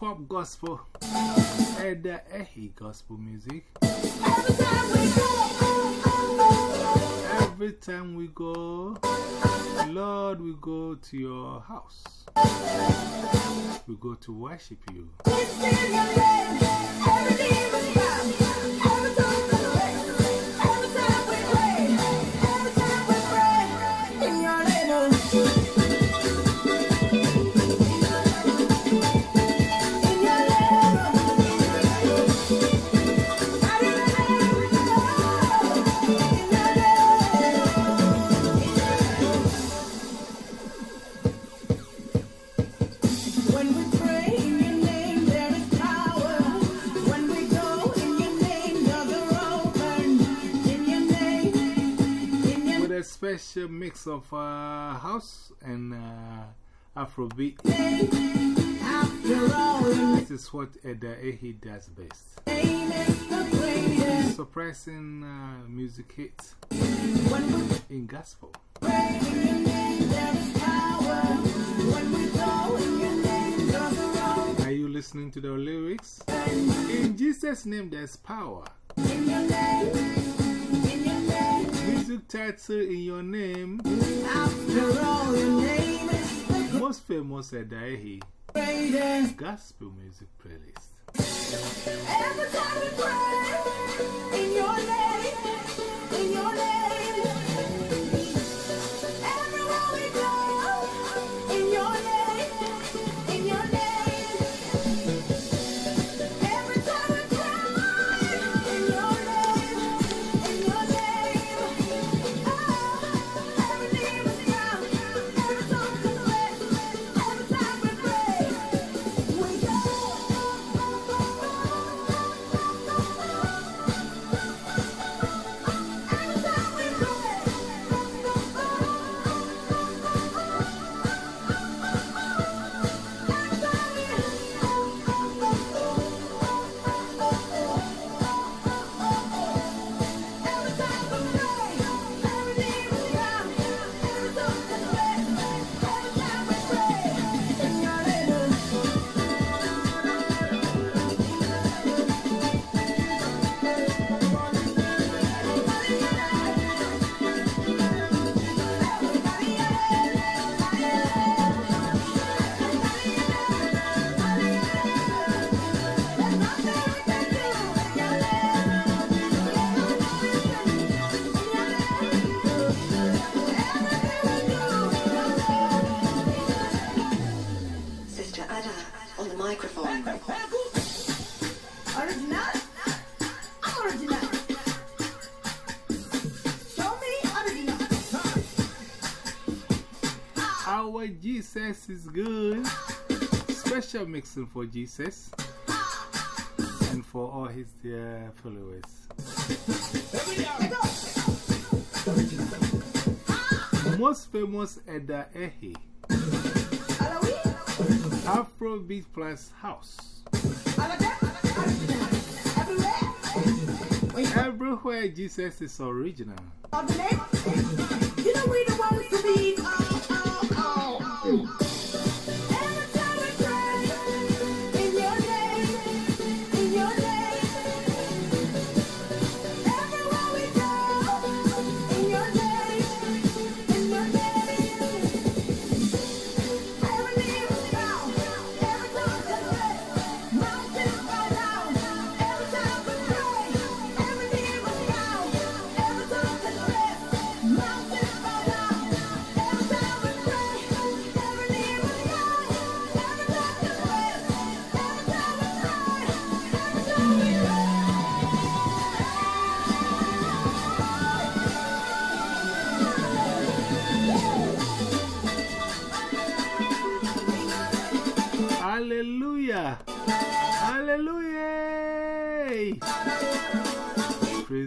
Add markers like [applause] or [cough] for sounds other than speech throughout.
Pop gospel. And uh, eh, gospel music. Every time we go. Every time we go. Lord, we go to your house. We go to worship you. Special mix of uh, house and uh, Afrobeat. This is what Ada Ehi does best. Surprising uh, music hits in gospel. Are you listening to the lyrics? In Jesus' name, there's power. Music title in your name, after all, your name is most famous Ehi greatest. gospel music playlist. Every time we pray in your name, in your name. Jesus is good. Special mixing for Jesus and for all his dear followers. Most famous Ada Ehi? Afrobeat Plus House. Everywhere? Jesus is original. You know we the ones to be. Uh, uh, Oh,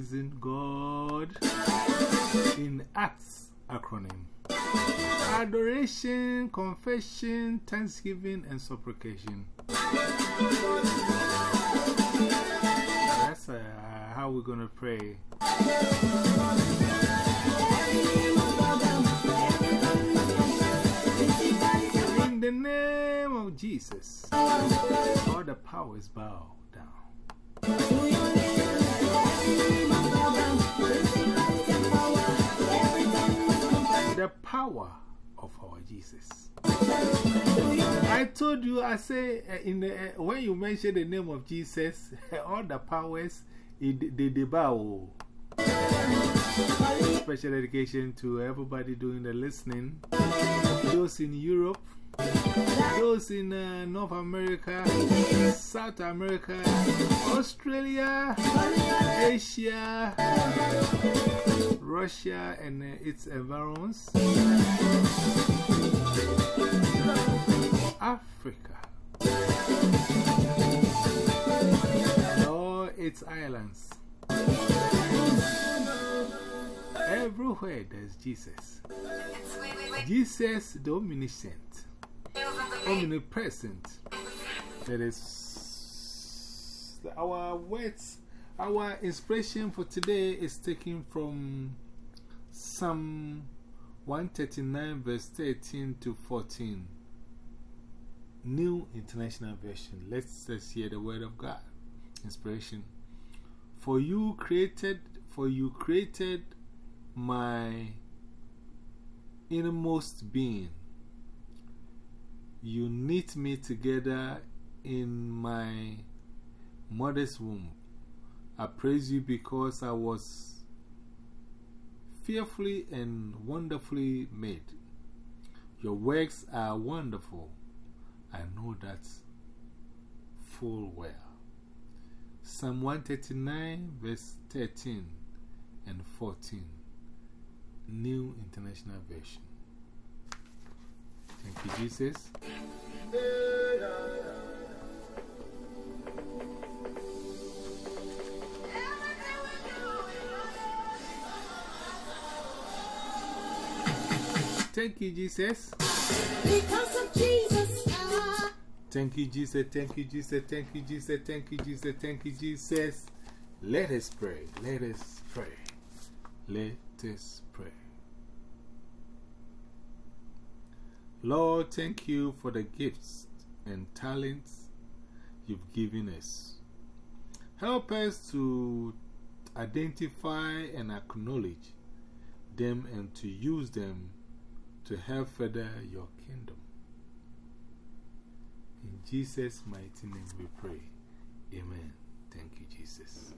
Praising God in Acts acronym. Adoration, confession, thanksgiving, and supplication. That's uh, how we're going to pray. In the name of Jesus. All the powers bow down. The power of our Jesus. I told you, I say, uh, in the, uh, when you mention the name of Jesus, [laughs] all the powers, it, they, they bow. Special education to everybody doing the listening, those in Europe, those in uh, North America, South America, Australia, Asia, Russia, and uh, its environs, Africa, all its islands. Everywhere there's Jesus. Jesus, the omniscient, omnipresent. That is our words, our inspiration for today is taken from Psalm 139, verse 13 to 14. New International Version. Let's just hear the word of God. Inspiration. For you created, for you created my innermost being. You knit me together in my mother's womb. I praise you because I was fearfully and wonderfully made. Your works are wonderful. I know that full well. Psalm 139, verse 13 and 14. New International Version. Thank you, Jesus. Thank you, Jesus. Because of Jesus, ah. Thank you, Jesus. Thank you, Jesus. Thank you, Jesus. Thank you, Jesus. Thank you, Jesus. Let us pray. Let us pray. Let us pray. Lord, thank you for the gifts and talents you've given us. Help us to identify and acknowledge them and to use them to help further your kingdom. In Jesus' mighty name we pray. Amen. Thank you, Jesus.